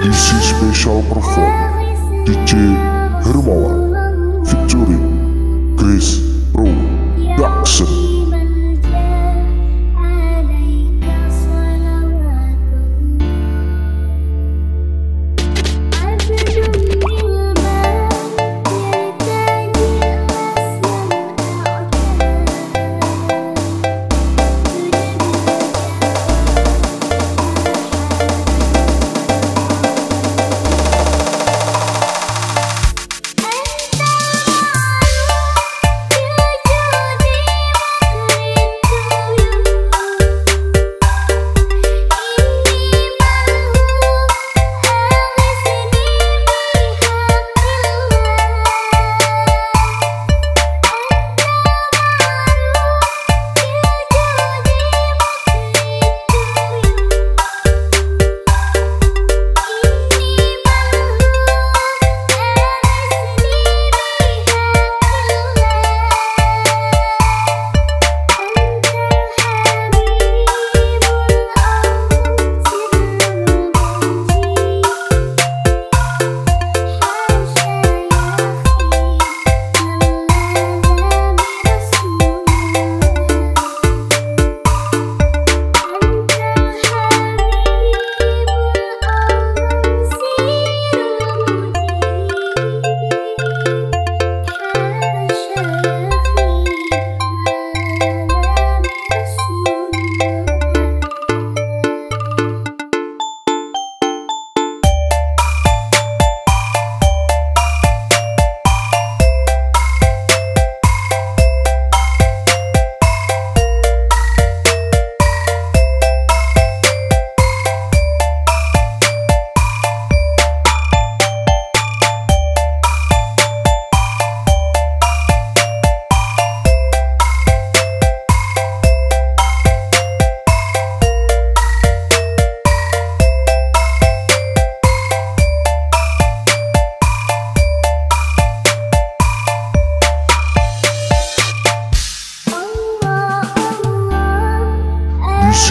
This is special perform DJ Hermawan featuring Grace Production. This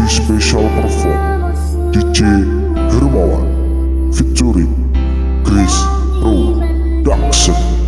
is special perform DJ Hermawan featuring Grace Production.